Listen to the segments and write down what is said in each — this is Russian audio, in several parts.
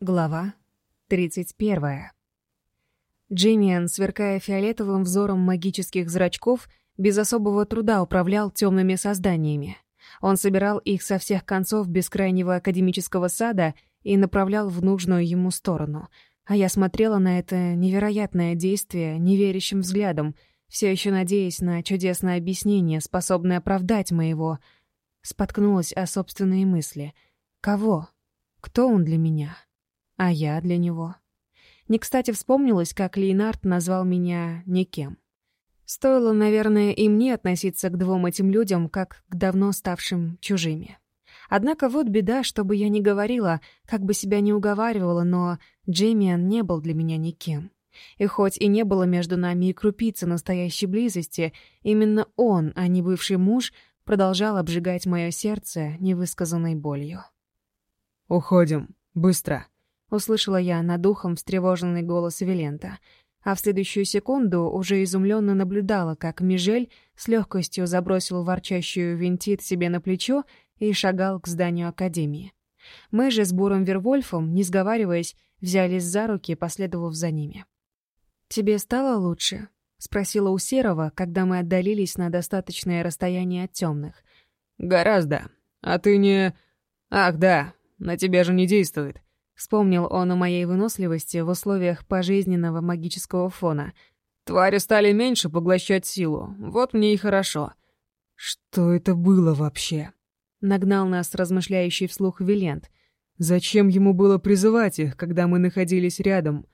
Глава 31. Джиммиан, сверкая фиолетовым взором магических зрачков, без особого труда управлял темными созданиями. Он собирал их со всех концов бескрайнего академического сада и направлял в нужную ему сторону. А я смотрела на это невероятное действие неверящим взглядом, все еще надеясь на чудесное объяснение, способное оправдать моего. Споткнулась о собственные мысли. «Кого? Кто он для меня?» А я для него. Не кстати вспомнилось, как Лейнард назвал меня никем. Стоило, наверное, и мне относиться к двум этим людям, как к давно ставшим чужими. Однако вот беда, что бы я ни говорила, как бы себя ни уговаривала, но Джеймиан не был для меня никем. И хоть и не было между нами и крупицы настоящей близости, именно он, а не бывший муж, продолжал обжигать мое сердце невысказанной болью. «Уходим. Быстро», услышала я над духом встревоженный голос Вилента, а в следующую секунду уже изумленно наблюдала, как Межель с легкостью забросил ворчащую винтит себе на плечо и шагал к зданию Академии. Мы же с Буром Вервольфом, не сговариваясь, взялись за руки, последовав за ними. «Тебе стало лучше?» — спросила у Серого, когда мы отдалились на достаточное расстояние от темных. «Гораздо. А ты не...» «Ах, да, на тебя же не действует. Вспомнил он о моей выносливости в условиях пожизненного магического фона. «Твари стали меньше поглощать силу. Вот мне и хорошо». «Что это было вообще?» — нагнал нас размышляющий вслух Вилент. «Зачем ему было призывать их, когда мы находились рядом?»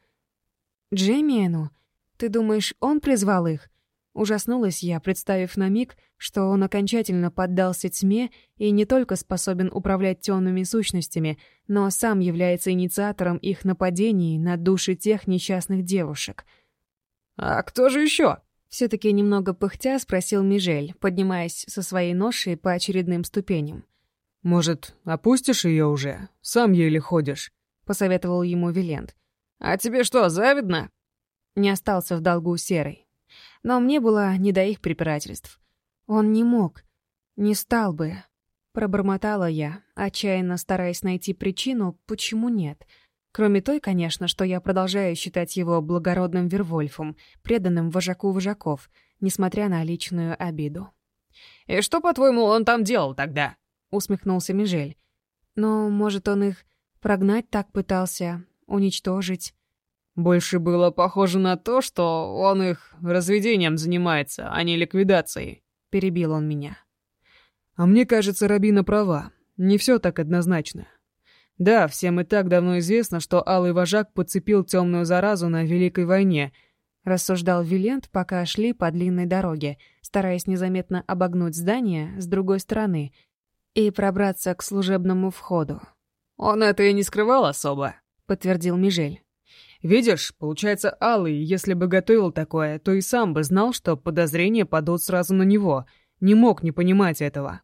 «Джеймиэну? Ты думаешь, он призвал их?» Ужаснулась я, представив на миг, что он окончательно поддался тьме и не только способен управлять темными сущностями, но сам является инициатором их нападений на души тех несчастных девушек. «А кто же еще?» Все-таки немного пыхтя спросил Мижель, поднимаясь со своей ношей по очередным ступеням. «Может, опустишь ее уже? Сам еле ходишь», — посоветовал ему Вилент. «А тебе что, завидно?» Не остался в долгу Серый но мне было не до их препирательств. Он не мог, не стал бы. Пробормотала я, отчаянно стараясь найти причину, почему нет. Кроме той, конечно, что я продолжаю считать его благородным Вервольфом, преданным вожаку вожаков, несмотря на личную обиду. «И что, по-твоему, он там делал тогда?» — усмехнулся Межель. «Но, может, он их прогнать так пытался, уничтожить?» Больше было похоже на то, что он их разведением занимается, а не ликвидацией. Перебил он меня. А мне кажется, Рабина права. Не все так однозначно. Да, всем и так давно известно, что Алый Вожак подцепил темную заразу на Великой войне, рассуждал Вилент, пока шли по длинной дороге, стараясь незаметно обогнуть здание с другой стороны и пробраться к служебному входу. «Он это и не скрывал особо», — подтвердил Мижель. Видишь, получается, Алый, если бы готовил такое, то и сам бы знал, что подозрения падут сразу на него. Не мог не понимать этого.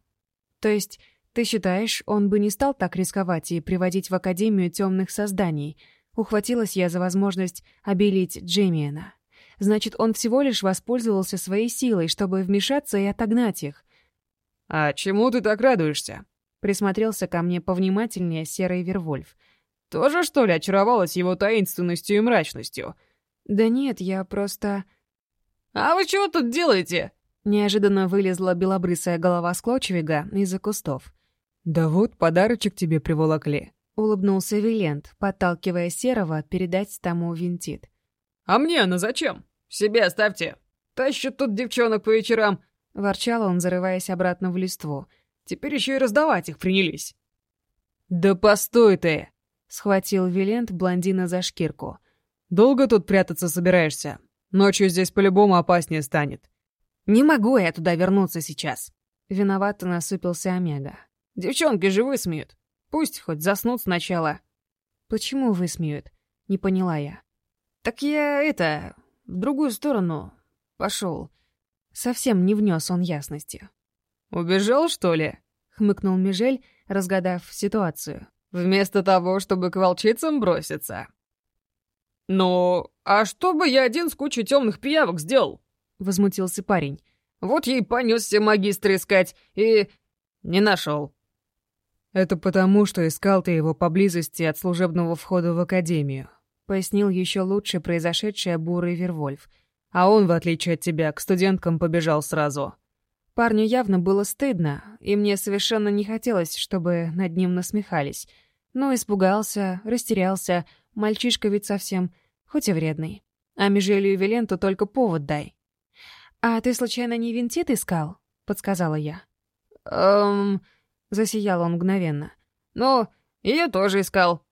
То есть, ты считаешь, он бы не стал так рисковать и приводить в Академию темных созданий? Ухватилась я за возможность обелить Джеймиена. Значит, он всего лишь воспользовался своей силой, чтобы вмешаться и отогнать их. «А чему ты так радуешься?» Присмотрелся ко мне повнимательнее серый Вервольф — тоже, что ли, очаровалась его таинственностью и мрачностью? Да нет, я просто... «А вы чего тут делаете?» Неожиданно вылезла белобрысая голова Склочевига из-за кустов. «Да вот, подарочек тебе приволокли», — улыбнулся Вилент, подталкивая Серого передать тому винтит. «А мне она зачем? Себе оставьте. Тащит тут девчонок по вечерам», — ворчал он, зарываясь обратно в листву. «Теперь еще и раздавать их принялись». «Да постой ты!» схватил Вилент блондина за шкирку. «Долго тут прятаться собираешься? Ночью здесь по-любому опаснее станет». «Не могу я туда вернуться сейчас». Виновато насупился Омега. «Девчонки же высмеют. Пусть хоть заснут сначала». «Почему высмеют?» Не поняла я. «Так я это... в другую сторону... пошел». Совсем не внес он ясности. «Убежал, что ли?» — хмыкнул Межель, разгадав ситуацию. Вместо того, чтобы к волчицам броситься. «Ну, а что бы я один с кучей темных пиявок сделал?» — возмутился парень. «Вот ей понесся магистр искать и... не нашел». «Это потому, что искал ты его поблизости от служебного входа в академию», — пояснил еще лучше произошедшее бурый Вервольф. «А он, в отличие от тебя, к студенткам побежал сразу». Парню явно было стыдно, и мне совершенно не хотелось, чтобы над ним насмехались — ну испугался, растерялся, мальчишка ведь совсем, хоть и вредный. А Межелию Виленту только повод дай. «А ты, случайно, не винтит искал?» — подсказала я. «Эм...» — засиял он мгновенно. «Ну, ее тоже искал».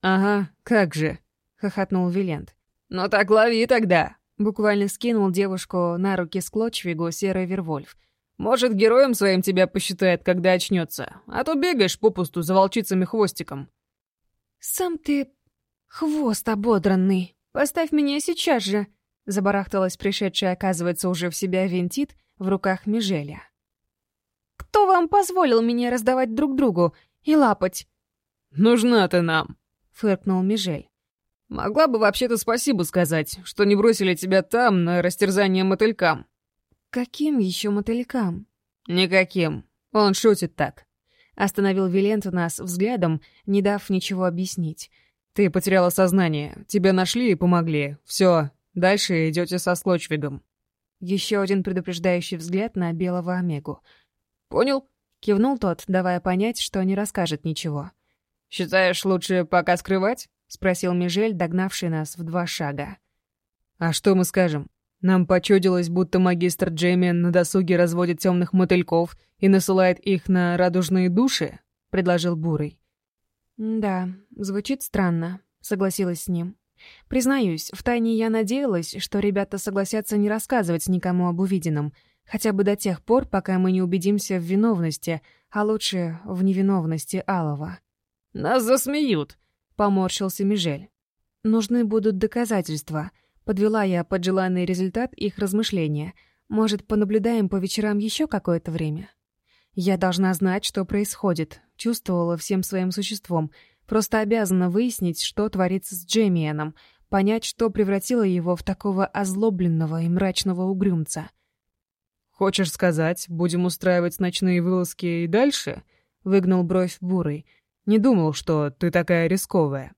«Ага, как же!» — хохотнул Вилент. «Ну так лови тогда!» — буквально скинул девушку на руки Склочвигу серый Вервольф — может, героем своим тебя посчитает, когда очнется, а то бегаешь попусту за волчицами хвостиком. Сам ты хвост ободранный. Поставь меня сейчас же, забарахталась пришедшая, оказывается, уже в себя винтит в руках Межеля. Кто вам позволил меня раздавать друг другу и лапать? Нужна ты нам, фыркнул Межель. Могла бы вообще-то спасибо сказать, что не бросили тебя там на растерзание мотылькам. Каким еще мотылькам? Никаким. Он шутит так. Остановил Вилент нас взглядом, не дав ничего объяснить. Ты потеряла сознание. Тебя нашли и помогли. Все. Дальше идете со Слочвигом. Еще один предупреждающий взгляд на белого Омегу. «Понял?» — кивнул тот, давая понять, что не расскажет ничего. «Считаешь, лучше пока скрывать?» — спросил Межель, догнавший нас в два шага. «А что мы скажем?» Нам почудилось, будто магистр Джеймиан на досуге разводит темных мотыльков и насылает их на радужные души?» — предложил Бурый. «Да, звучит странно», — согласилась с ним. «Признаюсь, втайне я надеялась, что ребята согласятся не рассказывать никому об увиденном, хотя бы до тех пор, пока мы не убедимся в виновности, а лучше в невиновности Алова». «Нас засмеют», Поморщился Межель. «Нужны будут доказательства», — подвела я под желанный результат их размышления. Может, понаблюдаем по вечерам еще какое-то время? Я должна знать, что происходит, чувствовала всем своим существом, просто обязана выяснить, что творится с Джемианом, понять, что превратило его в такого озлобленного и мрачного угрюмца. «Хочешь сказать, будем устраивать ночные вылазки и дальше?» — выгнал бровь Бурый. «Не думал, что ты такая рисковая».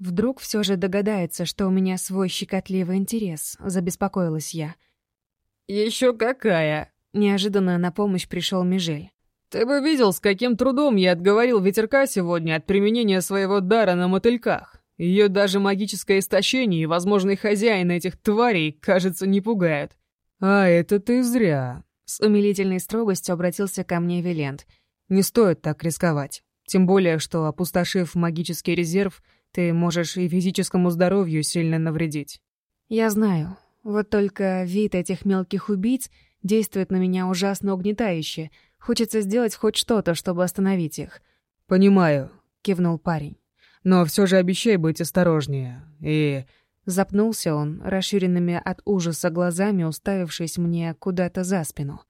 Вдруг все же догадается, что у меня свой щекотливый интерес, забеспокоилась я. Еще какая! Неожиданно на помощь пришел Межель. Ты бы видел, с каким трудом я отговорил ветерка сегодня от применения своего дара на мотыльках. Ее даже магическое истощение и возможный хозяин этих тварей, кажется, не пугают. А это ты зря. С умилительной строгостью обратился ко мне Вилент. Не стоит так рисковать. Тем более, что, опустошив магический резерв, ты можешь и физическому здоровью сильно навредить. Я знаю. Вот только вид этих мелких убийц действует на меня ужасно угнетающе. Хочется сделать хоть что-то, чтобы остановить их. Понимаю, кивнул парень. Но все же обещай быть осторожнее. И... Запнулся он, расширенными от ужаса глазами, уставившись мне куда-то за спину.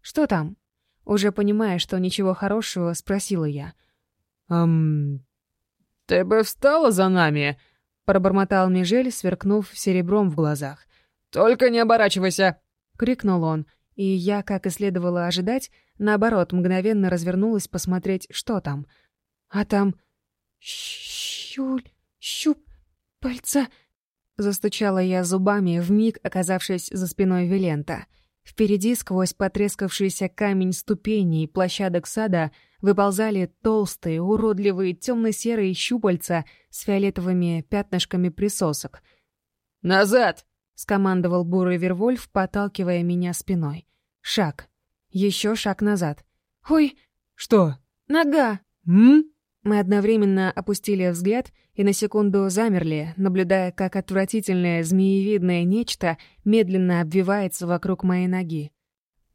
«Что там?» Уже понимая, что ничего хорошего, спросила я. «Эм, «Ты бы встала за нами!» — пробормотал Мижель, сверкнув серебром в глазах. «Только не оборачивайся!» — крикнул он, и я, как и следовало ожидать, наоборот, мгновенно развернулась посмотреть, что там. А там... «Щуль... щуп... пальца...» — застучала я зубами, вмиг оказавшись за спиной Вилента — Впереди сквозь потрескавшийся камень ступеней и площадок сада выползали толстые, уродливые, темно-серые щупальца с фиолетовыми пятнышками присосок. «Назад!» — скомандовал бурый Вервольф, подталкивая меня спиной. «Шаг. Еще шаг назад. Ой!» «Что?» «Нога!» «М?» Мы одновременно опустили взгляд — и на секунду замерли, наблюдая, как отвратительное змеевидное нечто медленно обвивается вокруг моей ноги.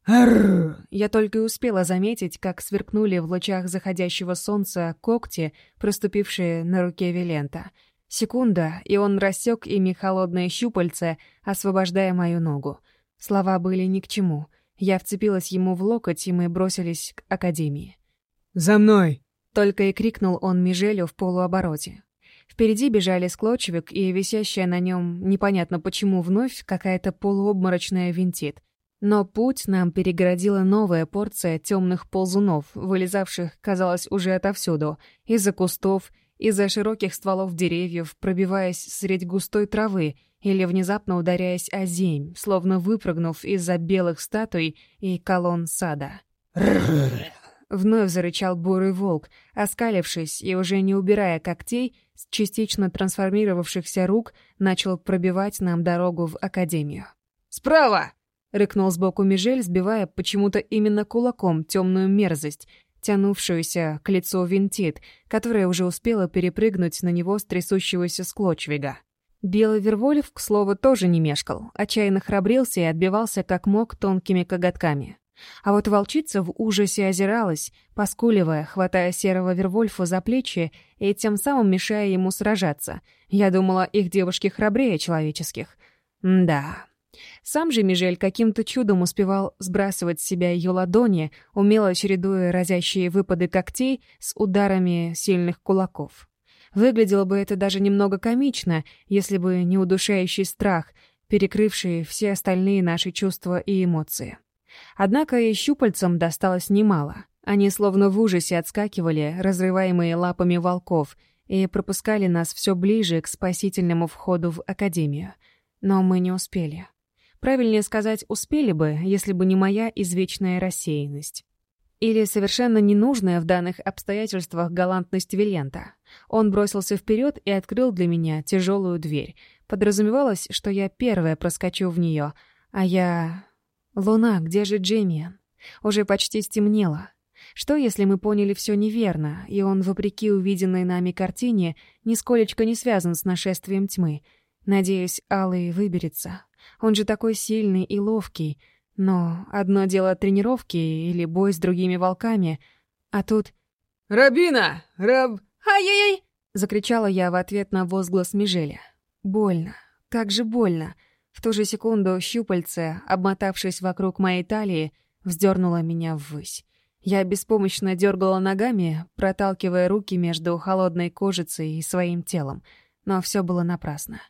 «Арррр!» Я только успела заметить, как сверкнули в лучах заходящего солнца когти, проступившие на руке Вилента. Секунда, и он рассек ими холодное щупальце, освобождая мою ногу. Слова были ни к чему. Я вцепилась ему в локоть, и мы бросились к академии. «За мной!» Только и крикнул он Межелю в полуобороте. Впереди бежали склочевик и висящая на нем, непонятно почему вновь, какая-то полуобморочная винтит. Но путь нам перегородила новая порция темных ползунов, вылезавших, казалось, уже отовсюду, из-за кустов, из-за широких стволов деревьев, пробиваясь средь густой травы или внезапно ударяясь о земь, словно выпрыгнув из-за белых статуй и колонн сада. Вновь зарычал бурый волк, оскалившись и уже не убирая когтей, с частично трансформировавшихся рук начал пробивать нам дорогу в Академию. «Справа!» — рыкнул сбоку Межель, сбивая почему-то именно кулаком темную мерзость, тянувшуюся к лицу винтит, которая уже успела перепрыгнуть на него с трясущегося склочвига. Белый Вервольф, к слову, тоже не мешкал, отчаянно храбрился и отбивался как мог тонкими коготками. А вот волчица в ужасе озиралась, поскуливая, хватая серого Вервольфа за плечи и тем самым мешая ему сражаться. Я думала, их девушки храбрее человеческих. М да. Сам же Межель каким-то чудом успевал сбрасывать с себя ее ладони, умело чередуя разящие выпады когтей с ударами сильных кулаков. Выглядело бы это даже немного комично, если бы не удушающий страх, перекрывший все остальные наши чувства и эмоции. Однако и щупальцам досталось немало. Они словно в ужасе отскакивали, разрываемые лапами волков, и пропускали нас все ближе к спасительному входу в Академию. Но мы не успели. Правильнее сказать, успели бы, если бы не моя извечная рассеянность. Или совершенно ненужная в данных обстоятельствах галантность Вильента. Он бросился вперед и открыл для меня тяжелую дверь. Подразумевалось, что я первая проскочу в нее, а я... Луна, где же Джеймиан? Уже почти стемнело. Что, если мы поняли все неверно, и он, вопреки увиденной нами картине, нисколечко не связан с нашествием тьмы? Надеюсь, Алый выберется. Он же такой сильный и ловкий. Но одно дело тренировки или бой с другими волками, а тут... «Рабина! Раб...» «Ай-яй-яй!» — закричала я в ответ на возглас Межеля. «Больно. Как же больно!» В ту же секунду щупальце, обмотавшись вокруг моей талии, вздернуло меня ввысь. Я беспомощно дергала ногами, проталкивая руки между холодной кожицей и своим телом, но все было напрасно.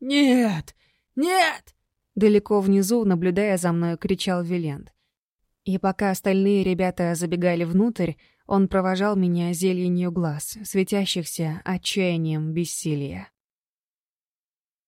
«Нет! Нет!» Далеко внизу, наблюдая за мной, кричал Вилент. И пока остальные ребята забегали внутрь, он провожал меня зеленью глаз, светящихся отчаянием бессилия.